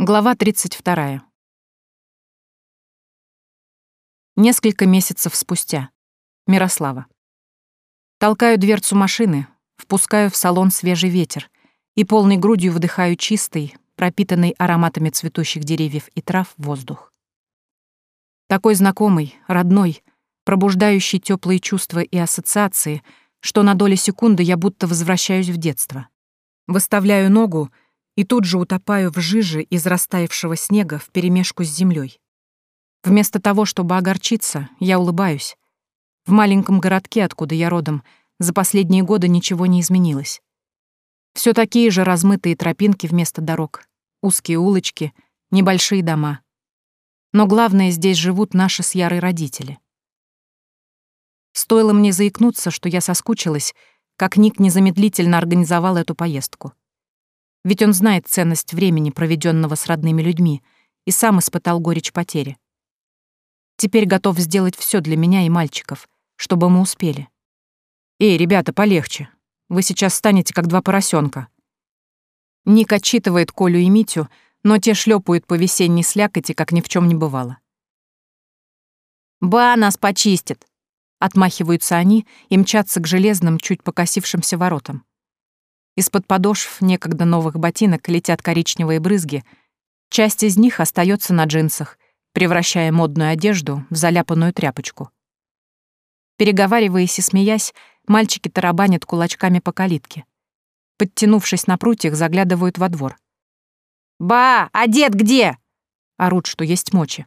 Глава 32. Несколько месяцев спустя. Мирослава. Толкаю дверцу машины, впускаю в салон свежий ветер и полной грудью вдыхаю чистый, пропитанный ароматами цветущих деревьев и трав воздух. Такой знакомый, родной, пробуждающий теплые чувства и ассоциации, что на доли секунды я будто возвращаюсь в детство. Выставляю ногу — и тут же утопаю в жиже из растаявшего снега вперемешку с землей. Вместо того, чтобы огорчиться, я улыбаюсь. В маленьком городке, откуда я родом, за последние годы ничего не изменилось. Все такие же размытые тропинки вместо дорог, узкие улочки, небольшие дома. Но главное, здесь живут наши с Ярой родители. Стоило мне заикнуться, что я соскучилась, как Ник незамедлительно организовал эту поездку. Ведь он знает ценность времени, проведенного с родными людьми, и сам испытал горечь потери. Теперь готов сделать все для меня и мальчиков, чтобы мы успели. «Эй, ребята, полегче. Вы сейчас станете как два поросенка. Ник отчитывает Колю и Митю, но те шлепают по весенней слякоти, как ни в чем не бывало. «Ба нас почистит!» Отмахиваются они и мчатся к железным, чуть покосившимся воротам. Из-под подошв некогда новых ботинок летят коричневые брызги. Часть из них остается на джинсах, превращая модную одежду в заляпанную тряпочку. Переговариваясь и смеясь, мальчики тарабанят кулачками по калитке. Подтянувшись на прутьях, заглядывают во двор. «Ба, а дед где?» — орут, что есть мочи.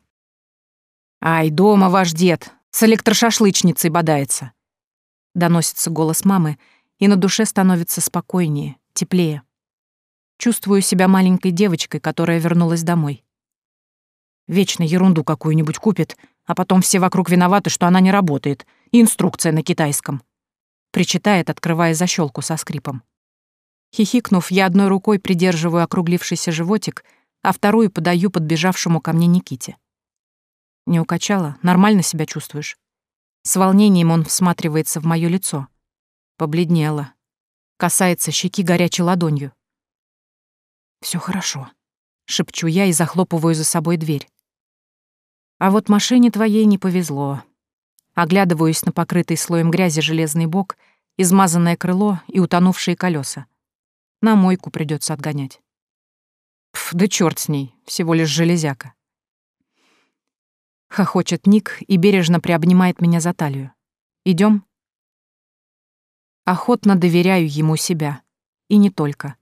«Ай, дома ваш дед, с электрошашлычницей бодается!» Доносится голос мамы, и на душе становится спокойнее, теплее. Чувствую себя маленькой девочкой, которая вернулась домой. Вечно ерунду какую-нибудь купит, а потом все вокруг виноваты, что она не работает, и инструкция на китайском. Причитает, открывая защелку со скрипом. Хихикнув, я одной рукой придерживаю округлившийся животик, а вторую подаю подбежавшему ко мне Никите. Не укачала? Нормально себя чувствуешь? С волнением он всматривается в моё лицо. Побледнела. Касается щеки горячей ладонью. Все хорошо», — шепчу я и захлопываю за собой дверь. А вот машине твоей не повезло. Оглядываюсь на покрытый слоем грязи железный бок, измазанное крыло и утонувшие колеса. На мойку придется отгонять. Пф, да черт с ней, всего лишь железяка. Хохочет Ник и бережно приобнимает меня за талию. Идем? Охотно доверяю ему себя. И не только.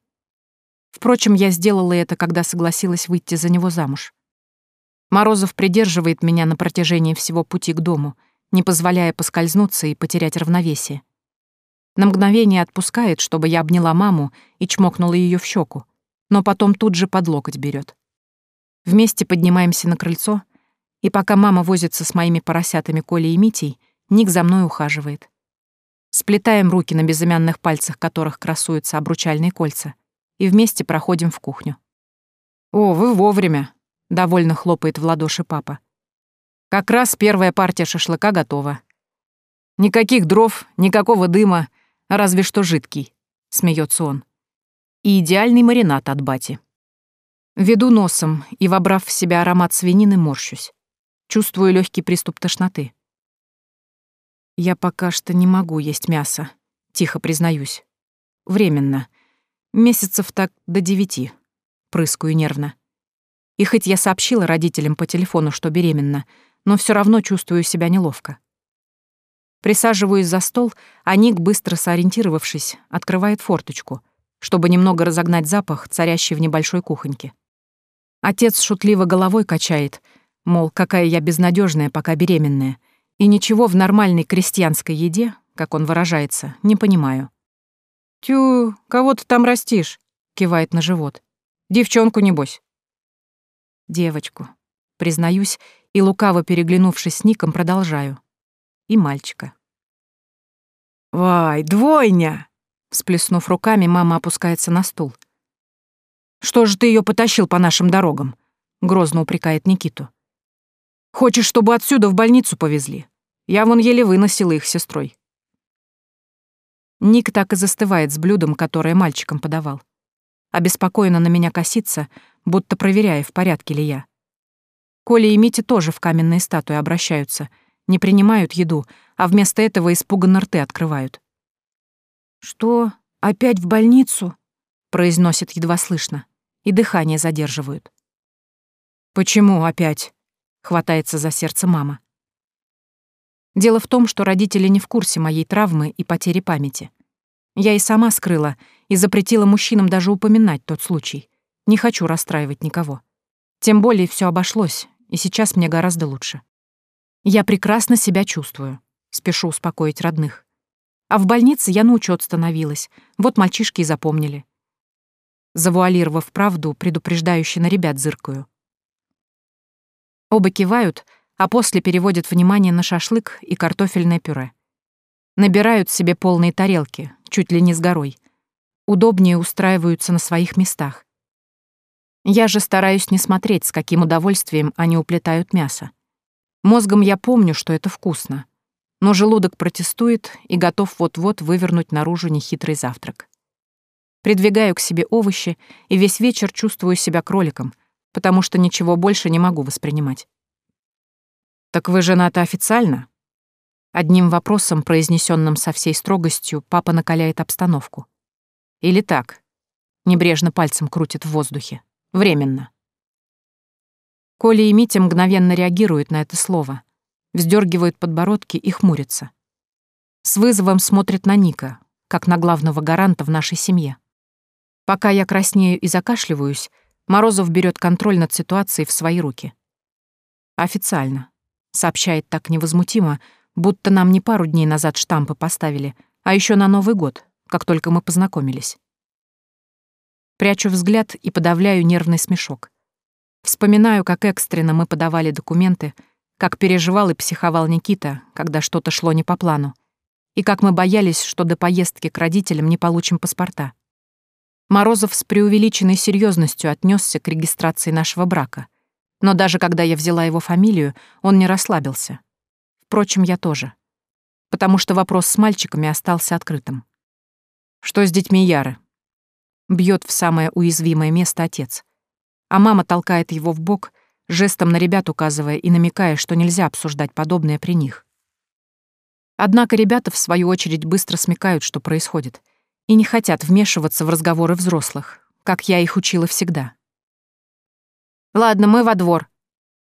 Впрочем, я сделала это, когда согласилась выйти за него замуж. Морозов придерживает меня на протяжении всего пути к дому, не позволяя поскользнуться и потерять равновесие. На мгновение отпускает, чтобы я обняла маму и чмокнула ее в щеку, но потом тут же под локоть берет. Вместе поднимаемся на крыльцо, и пока мама возится с моими поросятами Колей и Митей, Ник за мной ухаживает. Сплетаем руки на безымянных пальцах, которых красуются обручальные кольца, и вместе проходим в кухню. «О, вы вовремя!» — довольно хлопает в ладоши папа. «Как раз первая партия шашлыка готова. Никаких дров, никакого дыма, разве что жидкий», — смеется он. «И идеальный маринад от бати». Веду носом и, вобрав в себя аромат свинины, морщусь. Чувствую легкий приступ тошноты. «Я пока что не могу есть мясо», — тихо признаюсь. «Временно. Месяцев так до девяти», — прыскаю нервно. И хоть я сообщила родителям по телефону, что беременна, но все равно чувствую себя неловко. Присаживаюсь за стол, а Ник, быстро сориентировавшись, открывает форточку, чтобы немного разогнать запах, царящий в небольшой кухоньке. Отец шутливо головой качает, мол, какая я безнадежная, пока беременная — и ничего в нормальной крестьянской еде, как он выражается, не понимаю. «Тю, кого ты там растишь?» — кивает на живот. «Девчонку, небось?» «Девочку», — признаюсь, и, лукаво переглянувшись с Ником, продолжаю. «И мальчика». «Вай, двойня!» Всплеснув руками, мама опускается на стул. «Что же ты ее потащил по нашим дорогам?» — грозно упрекает Никиту. «Хочешь, чтобы отсюда в больницу повезли? Я вон еле выносила их сестрой. Ник так и застывает с блюдом, которое мальчиком подавал. Обеспокоенно на меня косится, будто проверяя, в порядке ли я. Коля и Митя тоже в каменные статуи обращаются, не принимают еду, а вместо этого испуганно рты открывают. «Что, опять в больницу?» — произносит едва слышно, и дыхание задерживают. «Почему опять?» — хватается за сердце мама. Дело в том, что родители не в курсе моей травмы и потери памяти. Я и сама скрыла и запретила мужчинам даже упоминать тот случай. Не хочу расстраивать никого. Тем более все обошлось, и сейчас мне гораздо лучше. Я прекрасно себя чувствую. Спешу успокоить родных. А в больнице я на учет становилась. Вот мальчишки и запомнили. Завуалировав правду, предупреждающе на ребят зыркаю. Оба кивают, а после переводят внимание на шашлык и картофельное пюре. Набирают себе полные тарелки, чуть ли не с горой. Удобнее устраиваются на своих местах. Я же стараюсь не смотреть, с каким удовольствием они уплетают мясо. Мозгом я помню, что это вкусно. Но желудок протестует и готов вот-вот вывернуть наружу нехитрый завтрак. Придвигаю к себе овощи и весь вечер чувствую себя кроликом, потому что ничего больше не могу воспринимать. «Так вы женаты официально?» Одним вопросом, произнесенным со всей строгостью, папа накаляет обстановку. «Или так?» Небрежно пальцем крутит в воздухе. «Временно». Коля и Митя мгновенно реагируют на это слово, вздергивают подбородки и хмурятся. С вызовом смотрят на Ника, как на главного гаранта в нашей семье. Пока я краснею и закашливаюсь, Морозов берет контроль над ситуацией в свои руки. «Официально», — сообщает так невозмутимо, будто нам не пару дней назад штампы поставили, а еще на Новый год, как только мы познакомились. Прячу взгляд и подавляю нервный смешок. Вспоминаю, как экстренно мы подавали документы, как переживал и психовал Никита, когда что-то шло не по плану, и как мы боялись, что до поездки к родителям не получим паспорта. Морозов с преувеличенной серьезностью отнесся к регистрации нашего брака, но даже когда я взяла его фамилию, он не расслабился. Впрочем, я тоже. Потому что вопрос с мальчиками остался открытым. Что с детьми Яры? Бьет в самое уязвимое место отец а мама толкает его в бок, жестом на ребят указывая и намекая, что нельзя обсуждать подобное при них. Однако ребята, в свою очередь, быстро смекают, что происходит, и не хотят вмешиваться в разговоры взрослых, как я их учила всегда. «Ладно, мы во двор».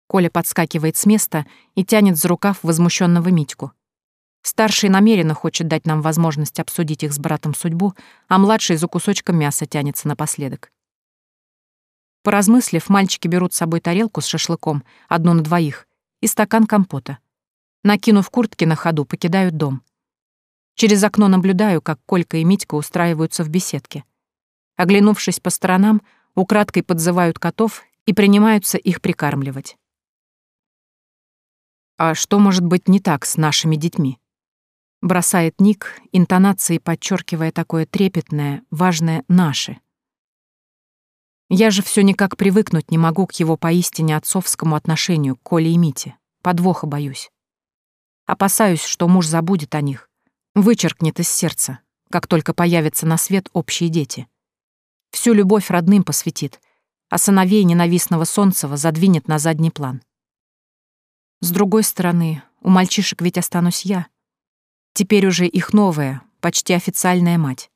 Коля подскакивает с места и тянет за рукав возмущенного Митьку. Старший намеренно хочет дать нам возможность обсудить их с братом судьбу, а младший за кусочком мяса тянется напоследок. Поразмыслив, мальчики берут с собой тарелку с шашлыком, одну на двоих, и стакан компота. Накинув куртки на ходу, покидают дом. Через окно наблюдаю, как Колька и Митька устраиваются в беседке. Оглянувшись по сторонам, украдкой подзывают котов и принимаются их прикармливать. «А что может быть не так с нашими детьми?» Бросает Ник, интонацией подчеркивая такое трепетное, важное «наши». Я же все никак привыкнуть не могу к его поистине отцовскому отношению к Коле и Мите. Подвоха боюсь. Опасаюсь, что муж забудет о них, вычеркнет из сердца, как только появятся на свет общие дети. Всю любовь родным посвятит, а сыновей ненавистного Солнцева задвинет на задний план. С другой стороны, у мальчишек ведь останусь я. Теперь уже их новая, почти официальная мать.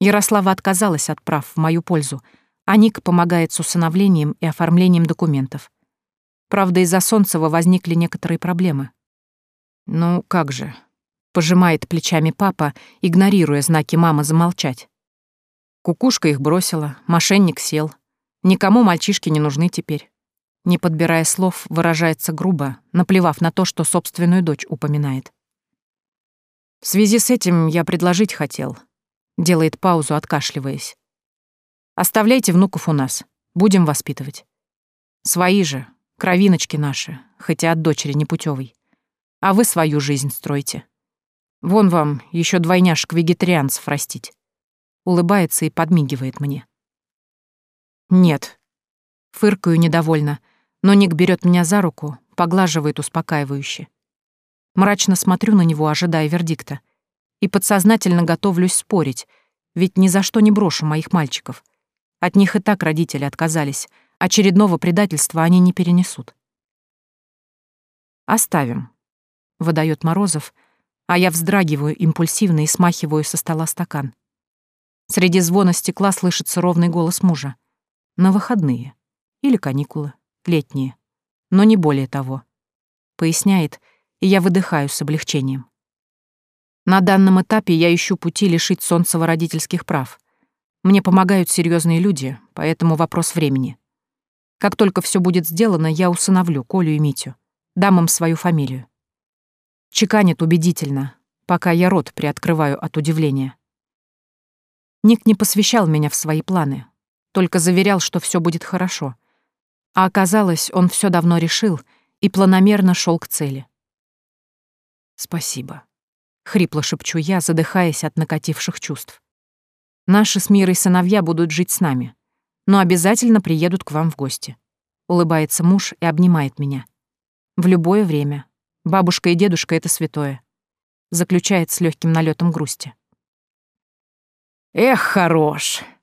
Ярослава отказалась от прав в мою пользу, а Ник помогает с усыновлением и оформлением документов. Правда, из-за Солнцева возникли некоторые проблемы. «Ну, как же?» — пожимает плечами папа, игнорируя знаки мамы замолчать. Кукушка их бросила, мошенник сел. Никому мальчишки не нужны теперь. Не подбирая слов, выражается грубо, наплевав на то, что собственную дочь упоминает. В связи с этим я предложить хотел. Делает паузу, откашливаясь. Оставляйте внуков у нас. Будем воспитывать. Свои же, кровиночки наши, хотя от дочери непутевой. А вы свою жизнь стройте. Вон вам еще двойняшек-вегетарианцев растить. Улыбается и подмигивает мне. Нет. Фыркаю недовольно, но Ник берет меня за руку, поглаживает успокаивающе. Мрачно смотрю на него, ожидая вердикта. И подсознательно готовлюсь спорить, ведь ни за что не брошу моих мальчиков — От них и так родители отказались. Очередного предательства они не перенесут. «Оставим», — выдает Морозов, а я вздрагиваю импульсивно и смахиваю со стола стакан. Среди звона стекла слышится ровный голос мужа. На выходные. Или каникулы. Летние. Но не более того. Поясняет, и я выдыхаю с облегчением. На данном этапе я ищу пути лишить Солнцева родительских прав. Мне помогают серьезные люди, поэтому вопрос времени. Как только все будет сделано, я усыновлю Колю и Митю. Дам им свою фамилию. Чеканит убедительно, пока я рот приоткрываю от удивления. Ник не посвящал меня в свои планы, только заверял, что все будет хорошо. А оказалось, он все давно решил и планомерно шел к цели. «Спасибо», Хрипло шепчу я, задыхаясь от накативших чувств. Наши с Мирой сыновья будут жить с нами, но обязательно приедут к вам в гости. Улыбается муж и обнимает меня. В любое время. Бабушка и дедушка — это святое. Заключает с легким налетом грусти. «Эх, хорош!» —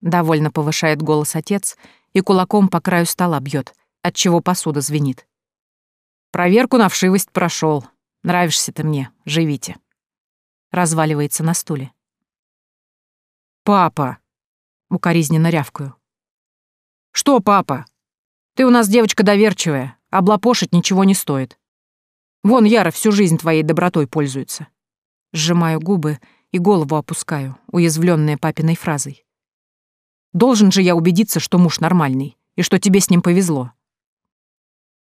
довольно повышает голос отец и кулаком по краю стола бьет, отчего посуда звенит. «Проверку на вшивость прошел. Нравишься ты мне, живите» разваливается на стуле. «Папа!» — укоризненно рявкаю. «Что, папа? Ты у нас девочка доверчивая, облапошить ничего не стоит. Вон Яра всю жизнь твоей добротой пользуется». Сжимаю губы и голову опускаю, уязвленная папиной фразой. «Должен же я убедиться, что муж нормальный, и что тебе с ним повезло».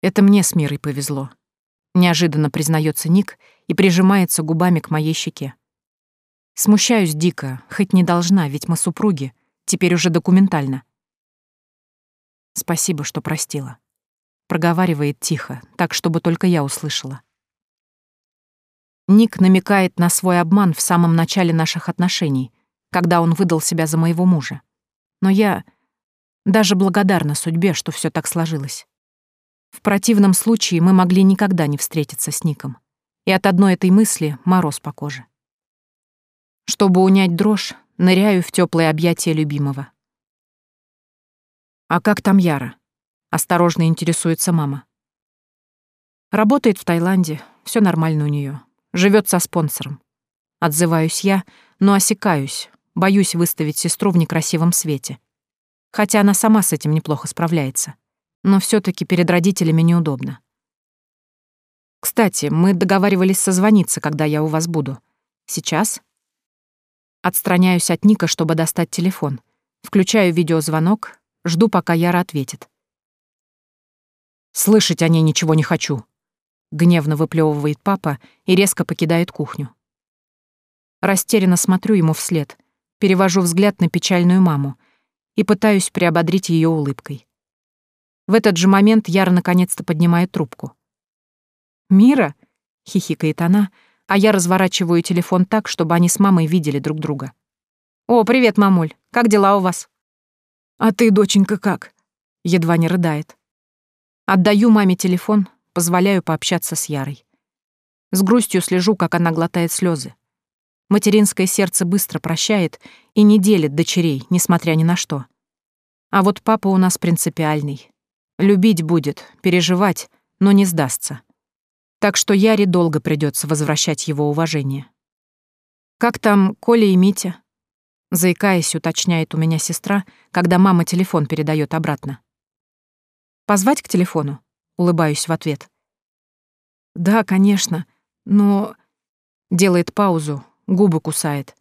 Это мне с Мирой повезло. Неожиданно признается Ник и прижимается губами к моей щеке. Смущаюсь дико, хоть не должна, ведь мы супруги, теперь уже документально. Спасибо, что простила. Проговаривает тихо, так, чтобы только я услышала. Ник намекает на свой обман в самом начале наших отношений, когда он выдал себя за моего мужа. Но я даже благодарна судьбе, что все так сложилось. В противном случае мы могли никогда не встретиться с Ником и от одной этой мысли мороз по коже. Чтобы унять дрожь, ныряю в теплое объятие любимого. «А как там Яра?» — осторожно интересуется мама. Работает в Таиланде, все нормально у нее, живет со спонсором. Отзываюсь я, но осекаюсь, боюсь выставить сестру в некрасивом свете. Хотя она сама с этим неплохо справляется. Но все таки перед родителями неудобно. Кстати, мы договаривались созвониться, когда я у вас буду. Сейчас? Отстраняюсь от Ника, чтобы достать телефон. Включаю видеозвонок, жду, пока Яра ответит. «Слышать о ней ничего не хочу», — гневно выплевывает папа и резко покидает кухню. Растерянно смотрю ему вслед, перевожу взгляд на печальную маму и пытаюсь приободрить ее улыбкой. В этот же момент Яра наконец-то поднимает трубку. «Мира?» — хихикает она, а я разворачиваю телефон так, чтобы они с мамой видели друг друга. «О, привет, мамуль. Как дела у вас?» «А ты, доченька, как?» — едва не рыдает. Отдаю маме телефон, позволяю пообщаться с Ярой. С грустью слежу, как она глотает слезы. Материнское сердце быстро прощает и не делит дочерей, несмотря ни на что. А вот папа у нас принципиальный. Любить будет, переживать, но не сдастся. Так что Яре долго придется возвращать его уважение. «Как там Коля и Митя?» Заикаясь, уточняет у меня сестра, когда мама телефон передает обратно. «Позвать к телефону?» Улыбаюсь в ответ. «Да, конечно, но...» Делает паузу, губы кусает.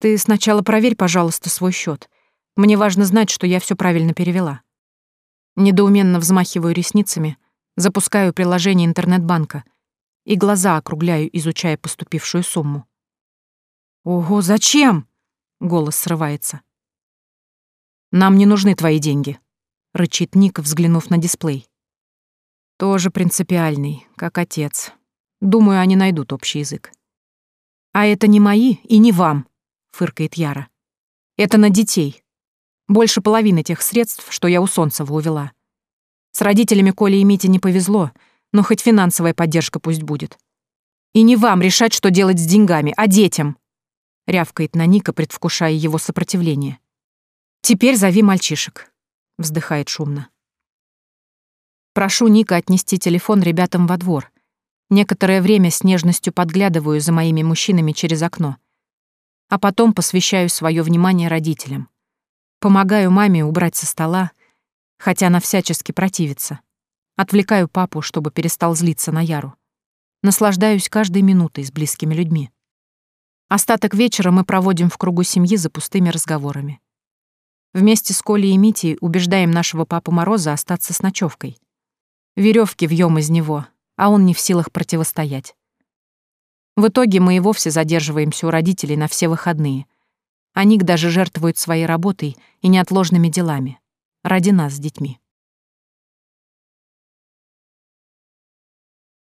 «Ты сначала проверь, пожалуйста, свой счет. Мне важно знать, что я все правильно перевела». Недоуменно взмахиваю ресницами — Запускаю приложение интернет-банка и глаза округляю, изучая поступившую сумму. «Ого, зачем?» — голос срывается. «Нам не нужны твои деньги», — рычит Ник, взглянув на дисплей. «Тоже принципиальный, как отец. Думаю, они найдут общий язык». «А это не мои и не вам», — фыркает Яра. «Это на детей. Больше половины тех средств, что я у Солнцева увела. С родителями Коли и Мите не повезло, но хоть финансовая поддержка пусть будет. И не вам решать, что делать с деньгами, а детям!» Рявкает на Ника, предвкушая его сопротивление. «Теперь зови мальчишек», — вздыхает шумно. Прошу Ника отнести телефон ребятам во двор. Некоторое время с нежностью подглядываю за моими мужчинами через окно. А потом посвящаю свое внимание родителям. Помогаю маме убрать со стола, хотя она всячески противится. Отвлекаю папу, чтобы перестал злиться на Яру. Наслаждаюсь каждой минутой с близкими людьми. Остаток вечера мы проводим в кругу семьи за пустыми разговорами. Вместе с Колей и Митей убеждаем нашего папу Мороза остаться с ночевкой. Веревки вьем из него, а он не в силах противостоять. В итоге мы и вовсе задерживаемся у родителей на все выходные. Они даже жертвуют своей работой и неотложными делами. Ради нас с детьми.